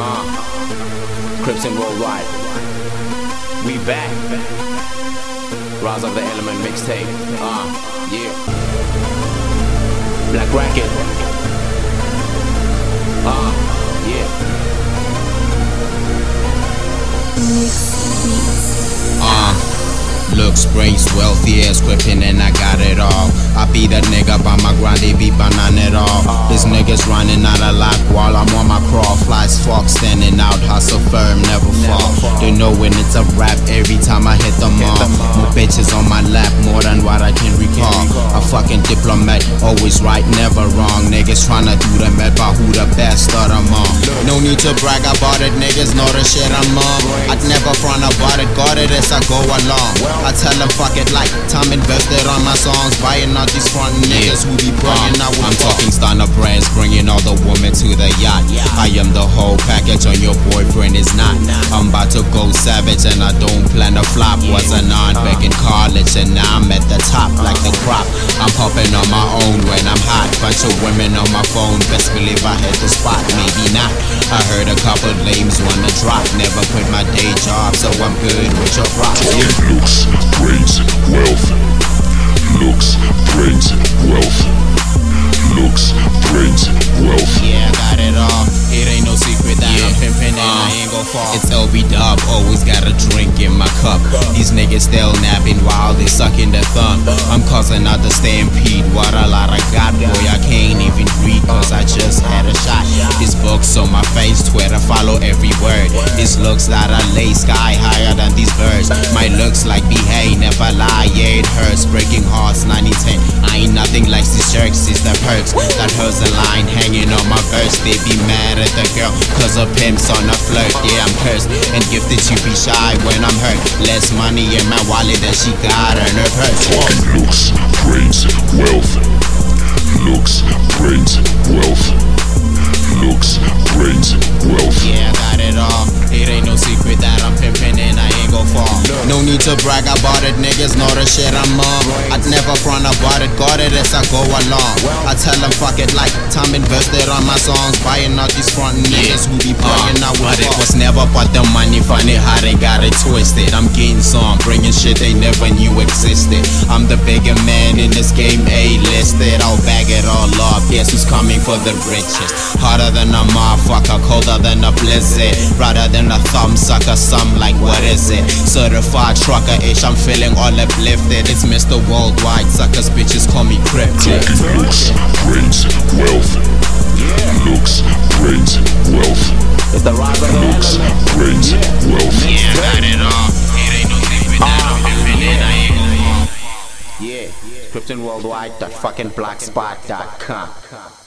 Uh, Krypton Worldwide. We back. Rise of the Element mixtape. Uh, yeah. Black Racket. Uh, yeah. Looks, brains, wealth, yeah, scripting, and I got it all. I be the nigga by my grind, they be banana it all. These niggas running out of luck while I'm on my crawl. Flies, fox, standing out, hustle firm, never fall. They know when it's a rap every time I hit the mall. More bitches on my lap, more than what I can recall. Fucking diplomat, always right, never wrong. Niggas tryna do the math about who the best of them all. No need to brag about it, niggas know the shit I'm on. I'd never front about it, got it as I go along. I tell them fuck it like time invested on my songs, buying out these front niggas who be bragging out I'm talking stunner brands, bringing all the women to the yacht. I am the whole package on your boyfriend is not. I'm about to go savage flop. Was a non back in college and now I'm at the top like the crop. I'm popping on my own when I'm hot. Bunch of women on my phone, best believe I hit the spot, maybe not. I heard a couple lames wanna drop. Never quit my day job, so I'm good with your props. Talking looks, brains, wealth. Looks, brains, wealth. Looks, brains, wealth. Yeah, I got it all. It ain't no secret that I'm pimping and I uh, ain't gon' fall. Dub, always got a drink in my cup. These niggas still napping while they sucking their thumb. I'm causing the stampede. What a lot I got, boy. I can't even read cause I just had a shot. This book's on my face, Twitter, follow every word. This looks that I lay sky My looks like behave, never lie, yeah, it hurts. Breaking hearts, 90 10. I ain't nothing like these jerks, it's the perks. That hurts the line hanging on my verse. They be mad at the girl, cause her pimp's on a flirt. Yeah, I'm cursed and gifted to be shy when I'm hurt. Less money in my wallet than she got in her purse. No need to brag about it, niggas know the shit I'm on. I'd never front about it, got it as I go along. I tell them fuck it like time invested on my songs, buying out these front niggas who be bragging uh, out with But it was never money, funny how they got it twisted. I'm getting some, bringing shit they never knew existed. I'm the bigger man in this game, A-listed. I'll bag it all up. Guess who's coming for the richest? Harder than a motherfucker, colder than a blizzard. Brighter than a thumb sucker, some like what is it? Certified trucker ish, I'm feeling all uplifted. It's Mr. Worldwide, suckers, bitches call me cryptic. Talking fall.